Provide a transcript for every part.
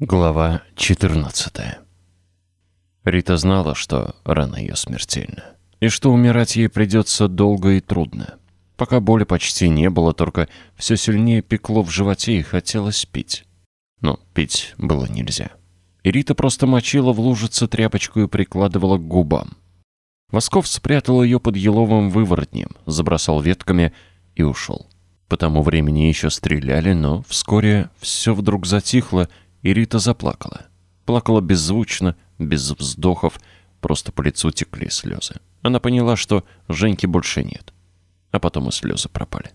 Глава 14 Рита знала, что рана ее смертельна, и что умирать ей придется долго и трудно. Пока боли почти не было, только все сильнее пекло в животе и хотелось пить. Но пить было нельзя. И Рита просто мочила в лужице тряпочку и прикладывала к губам. Восков спрятал ее под еловым выворотнем, забросал ветками и ушел. По тому времени еще стреляли, но вскоре все вдруг затихло, и Рита заплакала. Плакала беззвучно, без вздохов, просто по лицу текли слезы. Она поняла, что Женьки больше нет. А потом и слезы пропали.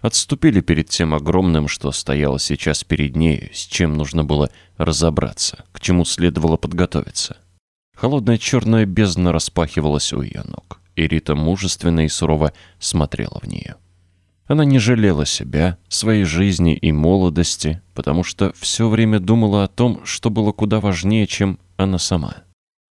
Отступили перед тем огромным, что стояло сейчас перед нею, с чем нужно было разобраться, к чему следовало подготовиться. Холодная черная бездна распахивалась у ее ног, и Рита мужественно и сурово смотрела в нее. Она не жалела себя, своей жизни и молодости, потому что все время думала о том, что было куда важнее, чем она сама.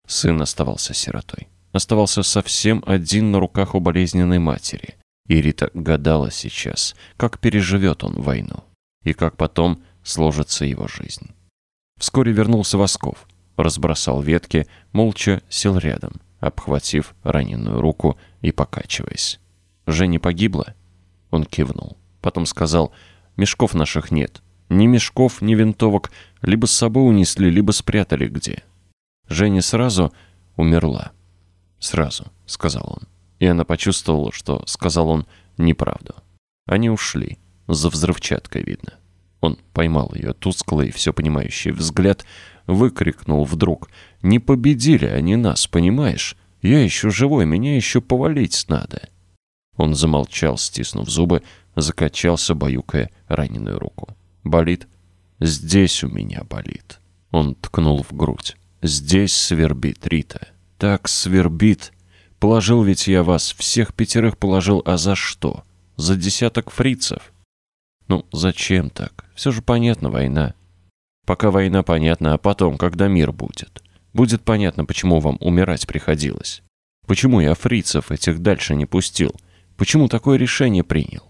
Сын оставался сиротой. Оставался совсем один на руках у болезненной матери. И Рита гадала сейчас, как переживет он войну. И как потом сложится его жизнь. Вскоре вернулся Восков. Разбросал ветки, молча сел рядом, обхватив раненую руку и покачиваясь. Женя погибла? Он кивнул. Потом сказал, мешков наших нет. Ни мешков, ни винтовок. Либо с собой унесли, либо спрятали где. Женя сразу умерла. «Сразу», — сказал он. И она почувствовала, что сказал он неправду. Они ушли. За взрывчаткой видно. Он поймал ее тусклый, все понимающий взгляд, выкрикнул вдруг. «Не победили они нас, понимаешь? Я еще живой, меня еще повалить надо». Он замолчал, стиснув зубы, закачался, баюкая раненую руку. «Болит?» «Здесь у меня болит». Он ткнул в грудь. «Здесь свербит, Рита. Так свербит. Положил ведь я вас, всех пятерых положил, а за что? За десяток фрицев?» «Ну, зачем так? Все же понятно, война». «Пока война понятна, а потом, когда мир будет. Будет понятно, почему вам умирать приходилось. Почему я фрицев этих дальше не пустил?» Почему такое решение принял?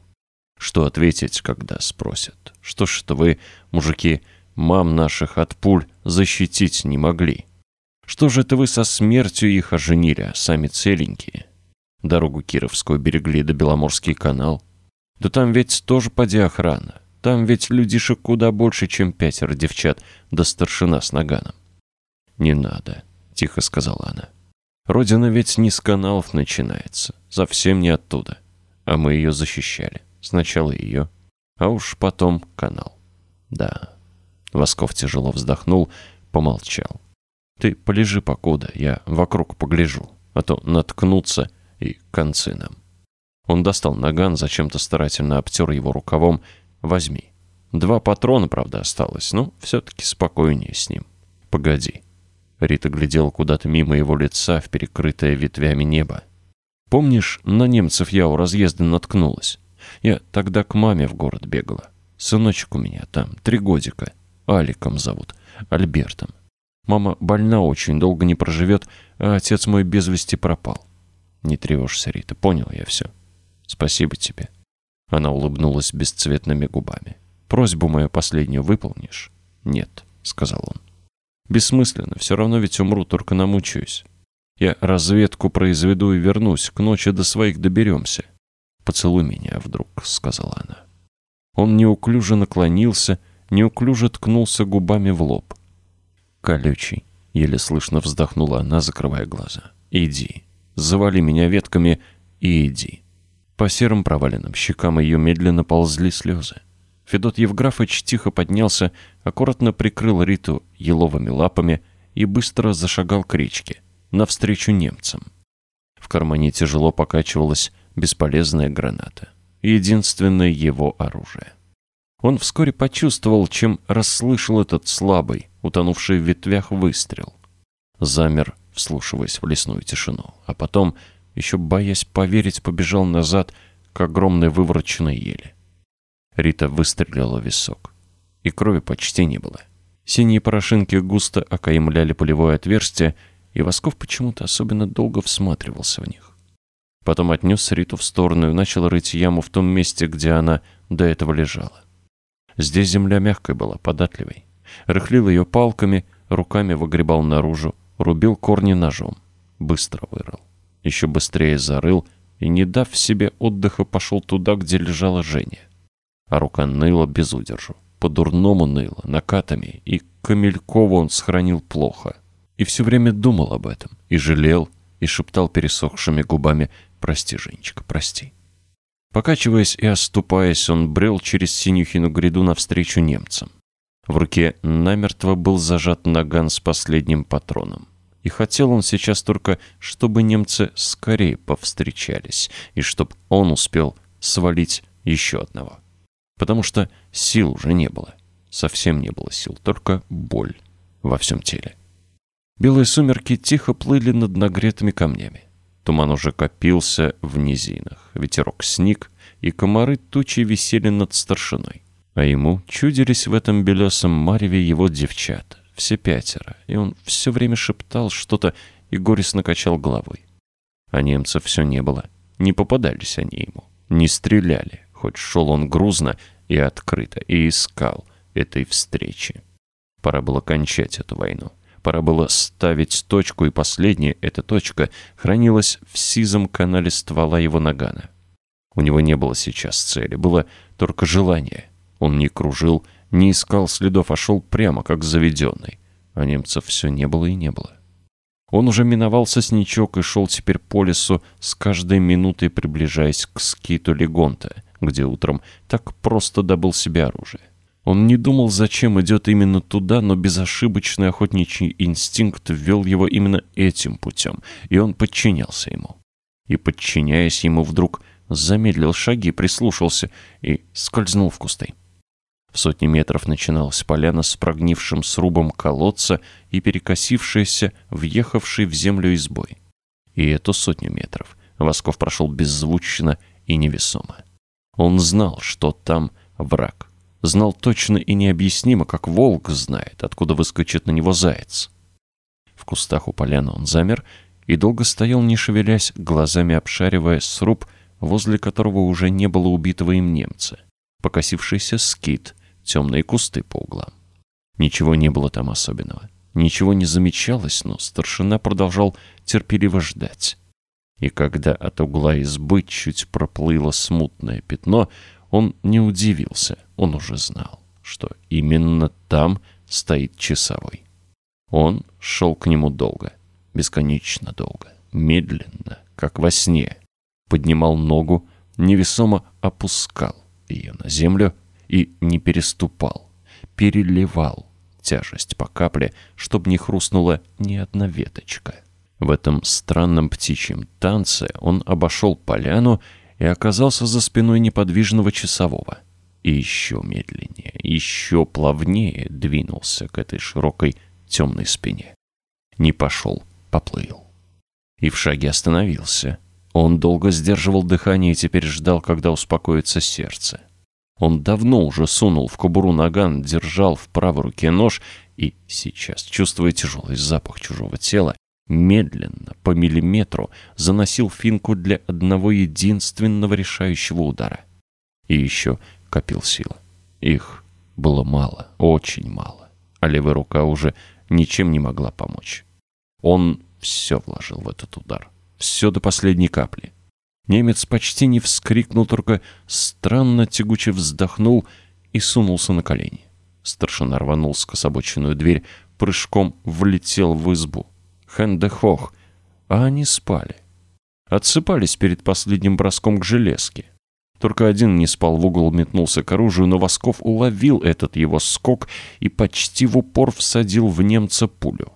Что ответить, когда спросят? Что ж это вы, мужики, мам наших от пуль защитить не могли? Что же это вы со смертью их оженили, а сами целенькие? Дорогу Кировскую берегли до Беломорский канал. Да там ведь тоже поди охрана. Там ведь людишек куда больше, чем пятеро девчат, да старшина с наганом. «Не надо», — тихо сказала она. Родина ведь не с каналов начинается, совсем не оттуда. А мы ее защищали. Сначала ее, а уж потом канал. Да. Восков тяжело вздохнул, помолчал. Ты полежи покуда, я вокруг погляжу, а то наткнуться и концы нам. Он достал наган, зачем-то старательно обтер его рукавом. Возьми. Два патрона, правда, осталось, но все-таки спокойнее с ним. Погоди. Рита глядела куда-то мимо его лица в перекрытое ветвями небо. «Помнишь, на немцев я у разъезда наткнулась? Я тогда к маме в город бегала. Сыночек у меня там, три годика. Аликом зовут, Альбертом. Мама больна очень, долго не проживет, а отец мой без вести пропал. Не тревожься, Рита, понял я все. Спасибо тебе». Она улыбнулась бесцветными губами. «Просьбу мою последнюю выполнишь?» «Нет», — сказал он. Бессмысленно, все равно ведь умру, только намучаюсь. Я разведку произведу и вернусь, к ночи до своих доберемся. «Поцелуй меня вдруг», — сказала она. Он неуклюже наклонился, неуклюже ткнулся губами в лоб. «Колючий», — еле слышно вздохнула она, закрывая глаза. «Иди, завали меня ветками и иди». По серым проваленным щекам ее медленно ползли слезы. Федот Евграфович тихо поднялся, аккуратно прикрыл Риту еловыми лапами и быстро зашагал к речке, навстречу немцам. В кармане тяжело покачивалась бесполезная граната. Единственное его оружие. Он вскоре почувствовал, чем расслышал этот слабый, утонувший в ветвях выстрел. Замер, вслушиваясь в лесную тишину, а потом, еще боясь поверить, побежал назад к огромной вывороченной ели. Рита выстрелила в висок. И крови почти не было. Синие порошинки густо окаймляли полевое отверстие, и Восков почему-то особенно долго всматривался в них. Потом отнес Риту в сторону и начал рыть яму в том месте, где она до этого лежала. Здесь земля мягкая была, податливой. Рыхлил ее палками, руками выгребал наружу, рубил корни ножом. Быстро вырыл. Еще быстрее зарыл и, не дав себе отдыха, пошел туда, где лежала Женя. А рука ныла без удержу. По-дурному ныла, накатами, и Камелькова он сохранил плохо. И все время думал об этом, и жалел, и шептал пересохшими губами «Прости, Женечка, прости». Покачиваясь и оступаясь, он брел через Синюхину гряду навстречу немцам. В руке намертво был зажат наган с последним патроном. И хотел он сейчас только, чтобы немцы скорее повстречались, и чтобы он успел свалить еще одного. Потому что сил уже не было. Совсем не было сил, только боль во всем теле. Белые сумерки тихо плыли над нагретыми камнями. Туман уже копился в низинах, ветерок сник, и комары тучи висели над старшиной. А ему чудились в этом белесом мареве его девчата все пятеро, и он все время шептал что-то и горестно качал головой. А немцев все не было, не попадались они ему, не стреляли, хоть шел он грузно и открыто, и искал этой встречи. Пора было кончать эту войну. Пора было ставить точку, и последняя эта точка хранилась в сизом канале ствола его нагана. У него не было сейчас цели, было только желание. Он не кружил, не искал следов, а шел прямо, как заведенный. А немцев все не было и не было. Он уже миновал сосничок и шел теперь по лесу, с каждой минутой приближаясь к скиту Легонта, где утром так просто добыл себе оружие. Он не думал, зачем идет именно туда, но безошибочный охотничий инстинкт ввел его именно этим путем, и он подчинялся ему. И, подчиняясь ему, вдруг замедлил шаги, прислушался и скользнул в кусты. В сотни метров начиналась поляна с прогнившим срубом колодца и перекосившаяся, въехавшей в землю избой. И эту сотню метров Восков прошел беззвучно и невесомо. Он знал, что там враг. Знал точно и необъяснимо, как волк знает, откуда выскочит на него заяц. В кустах у поляны он замер и долго стоял, не шевелясь, глазами обшаривая сруб, возле которого уже не было убитого им немца. Покосившийся скит — темные кусты по углам. Ничего не было там особенного. Ничего не замечалось, но старшина продолжал терпеливо ждать. И когда от угла избы чуть проплыло смутное пятно, он не удивился, он уже знал, что именно там стоит часовой. Он шел к нему долго, бесконечно долго, медленно, как во сне. Поднимал ногу, невесомо опускал ее на землю и не переступал, переливал тяжесть по капле, чтобы не хрустнула ни одна веточка. В этом странном птичьем танце он обошел поляну и оказался за спиной неподвижного часового. И еще медленнее, еще плавнее двинулся к этой широкой темной спине. Не пошел, поплыл. И в шаге остановился. Он долго сдерживал дыхание и теперь ждал, когда успокоится сердце. Он давно уже сунул в кобуру наган, держал в правой руке нож и сейчас, чувствуя тяжелый запах чужого тела, медленно, по миллиметру, заносил финку для одного единственного решающего удара. И еще копил силы. Их было мало, очень мало, а левая рука уже ничем не могла помочь. Он все вложил в этот удар, все до последней капли. Немец почти не вскрикнул, только странно тягуче вздохнул и сунулся на колени. Старшина рванул скособоченную дверь, прыжком влетел в избу. Хендехох, а они спали. Отсыпались перед последним броском к железке. Только один не спал в угол, метнулся к оружию, но Восков уловил этот его скок и почти в упор всадил в немца пулю.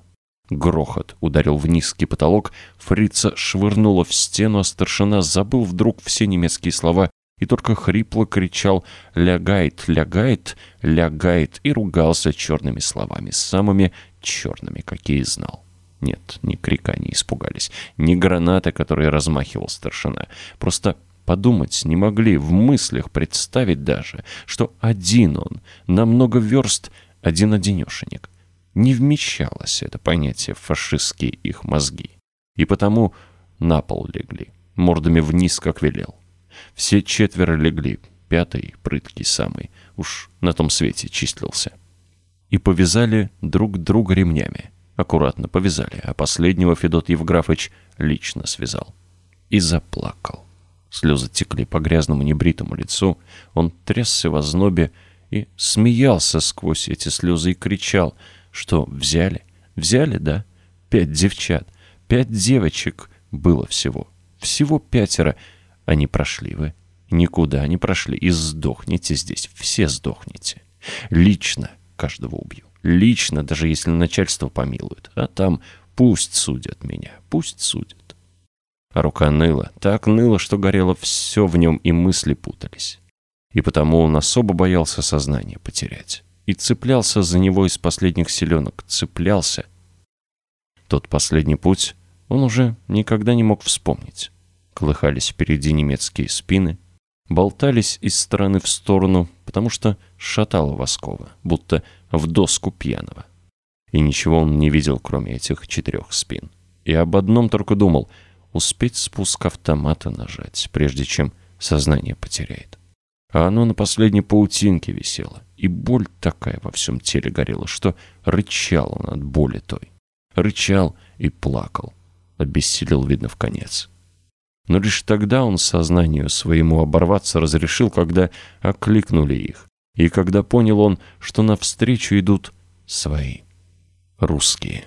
Грохот ударил в низкий потолок, фрица швырнула в стену, а старшина забыл вдруг все немецкие слова и только хрипло кричал «Лягает, лягает, лягает» и ругался черными словами, самыми черными, какие знал. Нет, ни крика не испугались, ни гранаты, которые размахивал старшина. Просто подумать не могли, в мыслях представить даже, что один он, на много верст, один-одинешенек не вмещалось это понятие в фашистские их мозги. И потому на пол легли, мордами вниз, как велел. Все четверо легли, пятый, прыткий самый, уж на том свете числился. и повязали друг друга ремнями. Аккуратно повязали, а последнего Федот Евграфович лично связал. И заплакал. Слезы текли по грязному небритому лицу, он трясся в ознобе и смеялся сквозь эти слезы и кричал, что взяли, взяли, да? Пять девчат, пять девочек было всего, всего пятеро. Они прошли вы, никуда не прошли и сдохнете здесь, все сдохнете. Лично каждого убью. Лично, даже если начальство помилует. А там пусть судят меня, пусть судят. А рука ныла, так ныла, что горело все в нем, и мысли путались. И потому он особо боялся сознание потерять. И цеплялся за него из последних селенок, цеплялся. Тот последний путь он уже никогда не мог вспомнить. Колыхались впереди немецкие спины, болтались из стороны в сторону, потому что шатало Воскова, будто в доску пьяного. И ничего он не видел, кроме этих четырех спин. И об одном только думал — успеть спуск автомата нажать, прежде чем сознание потеряет. А оно на последней паутинке висело, и боль такая во всем теле горела, что рычал он от боли той. Рычал и плакал, обессилел, видно, в конец. Но лишь тогда он сознанию своему оборваться разрешил, когда окликнули их, и когда понял он, что навстречу идут свои, русские.